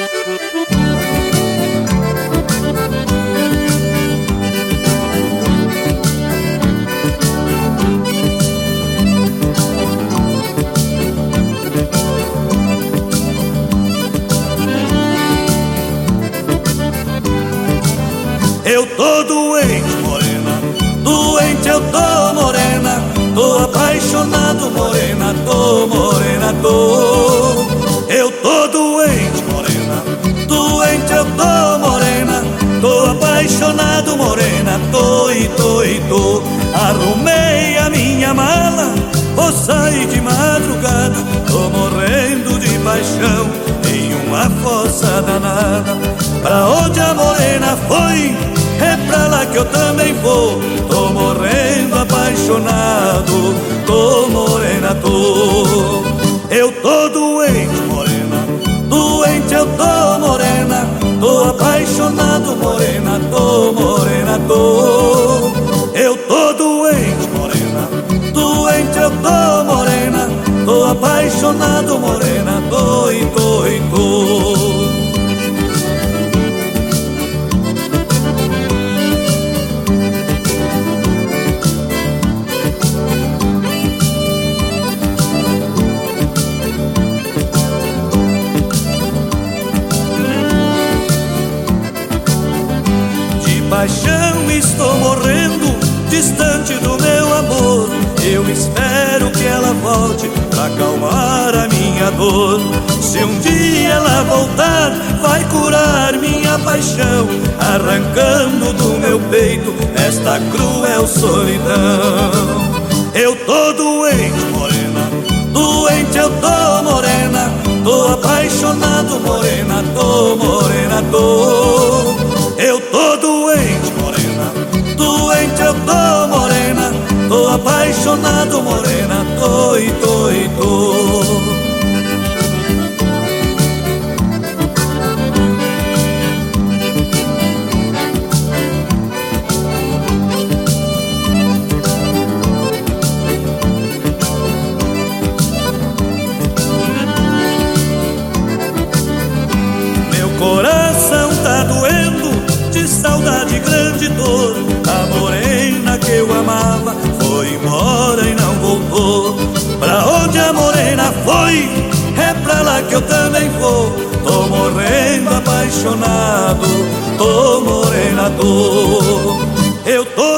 Eu tô doente, morena, doente eu tô, morena, tô apaixonado, morena, tô, morena, tô. Apaixonado, morena, tô e tô e tô. Arrumei a minha mala, vou sair de madrugada, tô morrendo de paixão em uma fossa danada. Pra onde a morena foi? É pra lá que eu também vou Tô morrendo apaixonado Tô morena, tô Tô apaixonado, morena Tô e tô tô paixão estou morrendo, distante do meu amor. A minha dor. Se um dia ela voltar, vai curar minha paixão, arrancando do meu peito esta cruel solidão. Eu tô doente, morena, doente eu tô, morena, tô apaixonado, morena, tô, morena, tô. Eu tô doente, morena, doente eu tô, morena, tô apaixonado, morena, tô e tô e tô. Que eu também vou. Tô morrendo apaixonado, tô morena, tô. Eu tô